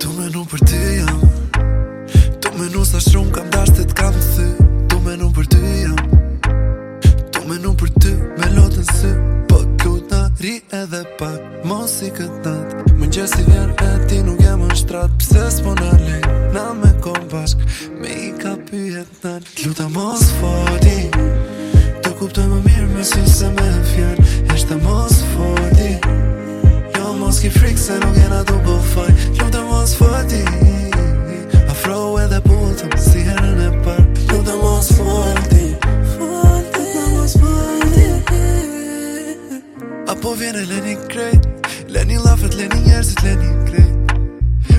Tu me nuk për ty jam Tu me nuk sa shumë kam dash të t'kam thy Tu me nuk për ty jam Tu me nuk për ty me lotën sy Po t'lu t'na ri edhe pak Mos i këtë nat Më njësi vjerë e ti nuk jam në shtrat Pse s'po në lej Na me kom bashk Me i ka pyhet në Luta mos fordi Të kuptoj më mirë me si se me fjerë Eshte mos fordi Jo mos ki frik se nuk jena t'u ti Afro e dhe putëm si herën e për Nuk të mos falti Falti Nuk të mos falti Apo vjene leni krejt Leni lafet, leni njerëzit, leni krejt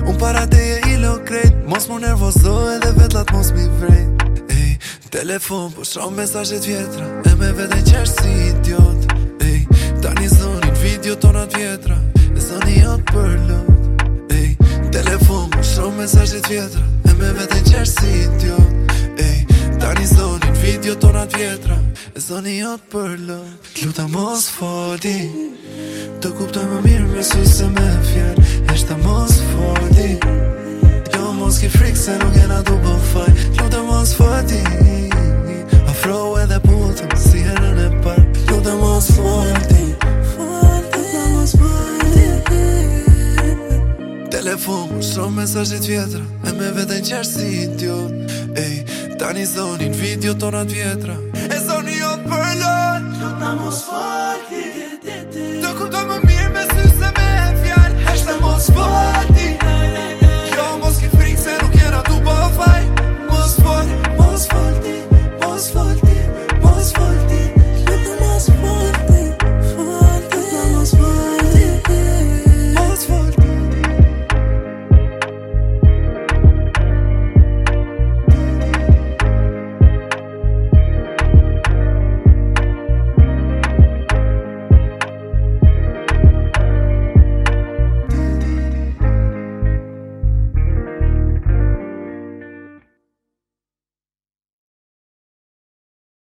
Unë para te e ilo krejt Mos mu nervozo edhe vetlat mos mi vrejt Ej, telefon, po shumë mesajet vjetra E me vede qesh si idiot Ej, ta një zonin video tonat vjetra E zoni jatë për lot Telefon, shumë mesajet vjetra E me vete në qërë si Ej, ta një video tonat vjetra E zoni jot për lë Kluta mos fordi Të kuptoj më mirë me su se me fjerë Eshta mos fordi Jo mos ki frikë se nuk jena du bëfaj Kluta mos fordi Kluta mos fund Kur shumë mesajit vjetra E me veten qërë si idio Ej, tani zonin video tonat vjetra E zoni jo për lot Këta mos